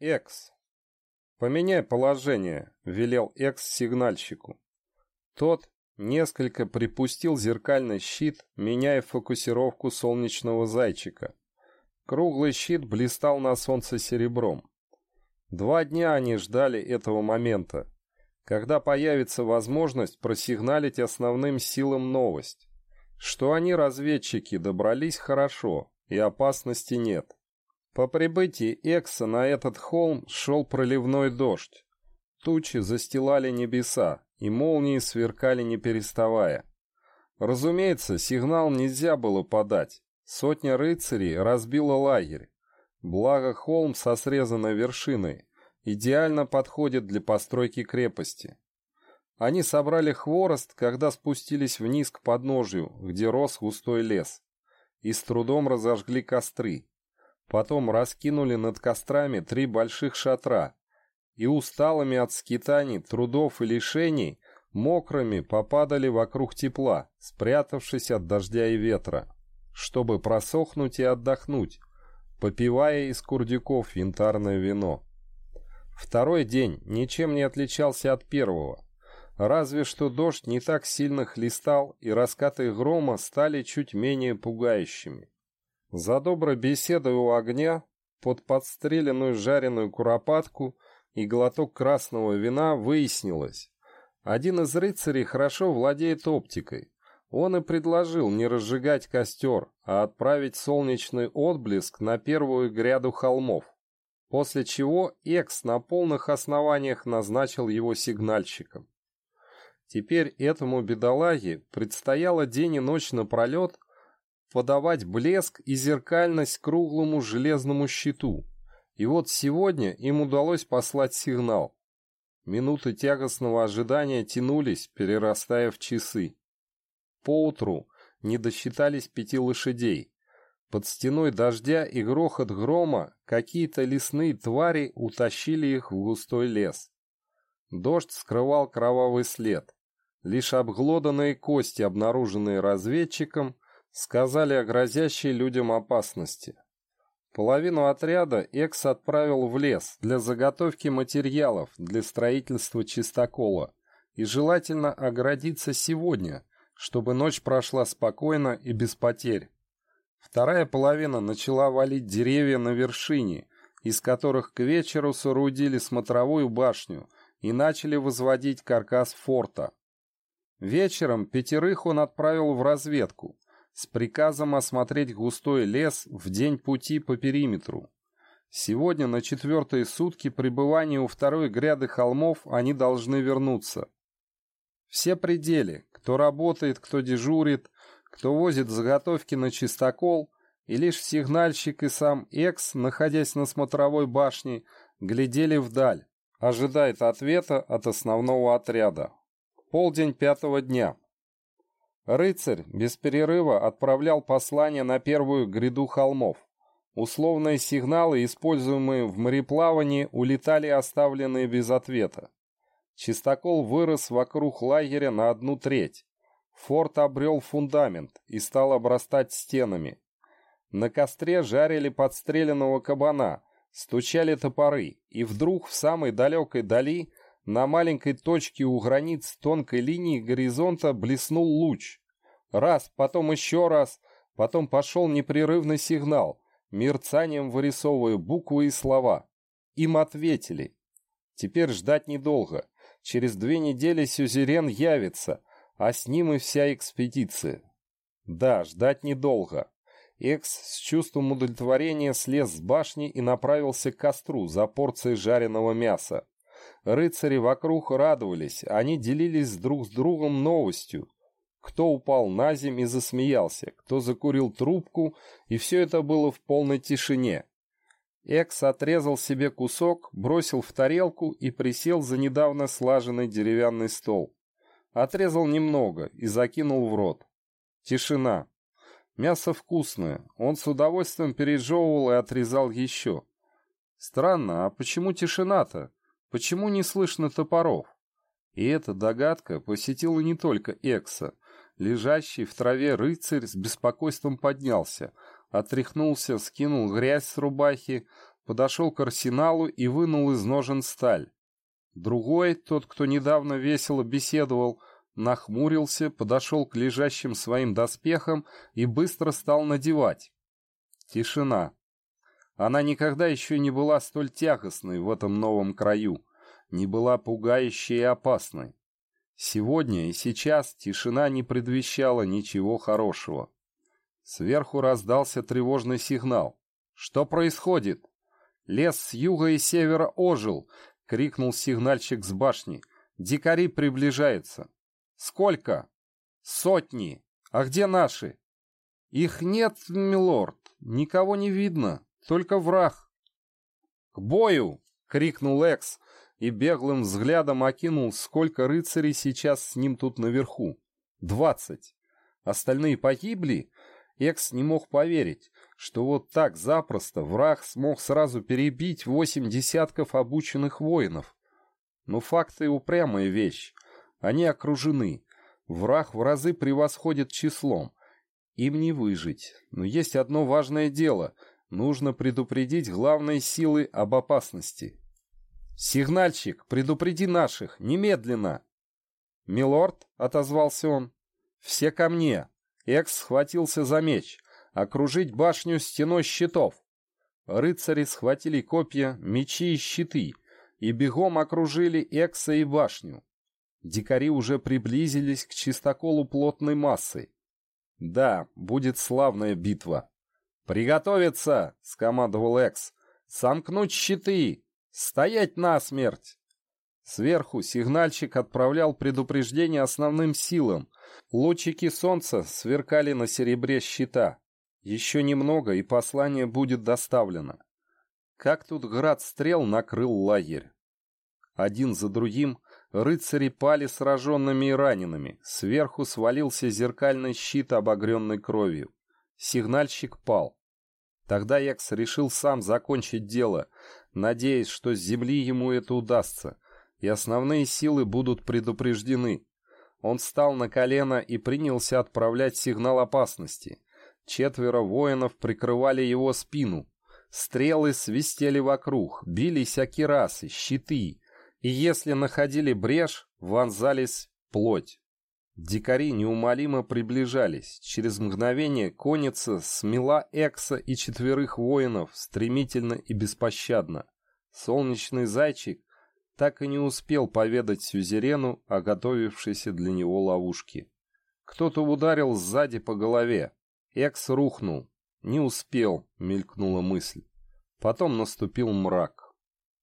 Экс. Поменяй положение, велел Экс сигнальщику. Тот несколько припустил зеркальный щит, меняя фокусировку солнечного зайчика. Круглый щит блистал на солнце серебром. Два дня они ждали этого момента, когда появится возможность просигналить основным силам новость, что они, разведчики, добрались хорошо и опасности нет. По прибытии Экса на этот холм шел проливной дождь. Тучи застилали небеса, и молнии сверкали не переставая. Разумеется, сигнал нельзя было подать. Сотня рыцарей разбила лагерь. Благо холм со срезанной вершиной идеально подходит для постройки крепости. Они собрали хворост, когда спустились вниз к подножию, где рос густой лес, и с трудом разожгли костры. Потом раскинули над кострами три больших шатра, и усталыми от скитаний, трудов и лишений, мокрыми попадали вокруг тепла, спрятавшись от дождя и ветра, чтобы просохнуть и отдохнуть, попивая из курдюков янтарное вино. Второй день ничем не отличался от первого, разве что дождь не так сильно хлестал, и раскаты грома стали чуть менее пугающими. За доброй беседой у огня, под подстреленную жареную куропатку и глоток красного вина выяснилось. Один из рыцарей хорошо владеет оптикой. Он и предложил не разжигать костер, а отправить солнечный отблеск на первую гряду холмов. После чего Экс на полных основаниях назначил его сигнальщиком. Теперь этому бедолаге предстояло день и ночь напролет подавать блеск и зеркальность круглому железному щиту. И вот сегодня им удалось послать сигнал. Минуты тягостного ожидания тянулись, перерастая в часы. Поутру не досчитались пяти лошадей. Под стеной дождя и грохот грома какие-то лесные твари утащили их в густой лес. Дождь скрывал кровавый след. Лишь обглоданные кости, обнаруженные разведчиком, сказали о грозящей людям опасности. Половину отряда Экс отправил в лес для заготовки материалов для строительства чистокола и желательно оградиться сегодня, чтобы ночь прошла спокойно и без потерь. Вторая половина начала валить деревья на вершине, из которых к вечеру соорудили смотровую башню и начали возводить каркас форта. Вечером пятерых он отправил в разведку, с приказом осмотреть густой лес в день пути по периметру. Сегодня на четвертые сутки пребывания у второй гряды холмов они должны вернуться. Все пределы, кто работает, кто дежурит, кто возит заготовки на чистокол, и лишь сигнальщик и сам Экс, находясь на смотровой башне, глядели вдаль, ожидая ответа от основного отряда. Полдень пятого дня. Рыцарь без перерыва отправлял послания на первую гряду холмов. Условные сигналы, используемые в мореплавании, улетали оставленные без ответа. Чистокол вырос вокруг лагеря на одну треть. Форт обрел фундамент и стал обрастать стенами. На костре жарили подстреленного кабана, стучали топоры, и вдруг в самой далекой дали на маленькой точке у границ тонкой линии горизонта блеснул луч. Раз, потом еще раз, потом пошел непрерывный сигнал, мерцанием вырисовывая буквы и слова. Им ответили. Теперь ждать недолго. Через две недели Сюзерен явится, а с ним и вся экспедиция. Да, ждать недолго. Экс с чувством удовлетворения слез с башни и направился к костру за порцией жареного мяса. Рыцари вокруг радовались, они делились друг с другом новостью. Кто упал на земь и засмеялся, кто закурил трубку, и все это было в полной тишине. Экс отрезал себе кусок, бросил в тарелку и присел за недавно слаженный деревянный стол. Отрезал немного и закинул в рот. Тишина. Мясо вкусное. Он с удовольствием пережевывал и отрезал еще. Странно, а почему тишина-то? Почему не слышно топоров? И эта догадка посетила не только Экса. Лежащий в траве рыцарь с беспокойством поднялся, отряхнулся, скинул грязь с рубахи, подошел к арсеналу и вынул из ножен сталь. Другой, тот, кто недавно весело беседовал, нахмурился, подошел к лежащим своим доспехам и быстро стал надевать. Тишина. Она никогда еще не была столь тягостной в этом новом краю, не была пугающей и опасной. Сегодня и сейчас тишина не предвещала ничего хорошего. Сверху раздался тревожный сигнал. «Что происходит?» Лес с юга и севера ожил, — крикнул сигнальщик с башни. «Дикари приближаются». «Сколько?» «Сотни. А где наши?» «Их нет, милорд. Никого не видно. Только враг». «К бою!» — крикнул Экс и беглым взглядом окинул, сколько рыцарей сейчас с ним тут наверху. «Двадцать. Остальные погибли?» Экс не мог поверить, что вот так запросто враг смог сразу перебить восемь десятков обученных воинов. Но факты упрямая вещь. Они окружены. Враг в разы превосходит числом. Им не выжить. Но есть одно важное дело. Нужно предупредить главные силы об опасности. «Сигнальщик, предупреди наших! Немедленно!» «Милорд», — отозвался он, — «все ко мне!» Экс схватился за меч. Окружить башню стеной щитов. Рыцари схватили копья, мечи и щиты и бегом окружили Экса и башню. Дикари уже приблизились к чистоколу плотной массы. Да, будет славная битва. «Приготовиться!» — скомандовал Экс. «Сомкнуть щиты! Стоять насмерть!» Сверху сигнальщик отправлял предупреждение основным силам. Лучики солнца сверкали на серебре щита. Еще немного, и послание будет доставлено. Как тут град стрел накрыл лагерь. Один за другим рыцари пали сраженными и ранеными. Сверху свалился зеркальный щит, обогренный кровью. Сигнальщик пал. Тогда Экс решил сам закончить дело, надеясь, что с земли ему это удастся — и основные силы будут предупреждены. Он встал на колено и принялся отправлять сигнал опасности. Четверо воинов прикрывали его спину. Стрелы свистели вокруг, бились акирасы, щиты, и если находили брешь, вонзались плоть. Дикари неумолимо приближались. Через мгновение конница смела Экса и четверых воинов стремительно и беспощадно. Солнечный зайчик так и не успел поведать Сюзерену о готовившейся для него ловушке. Кто-то ударил сзади по голове. Экс рухнул. Не успел, мелькнула мысль. Потом наступил мрак.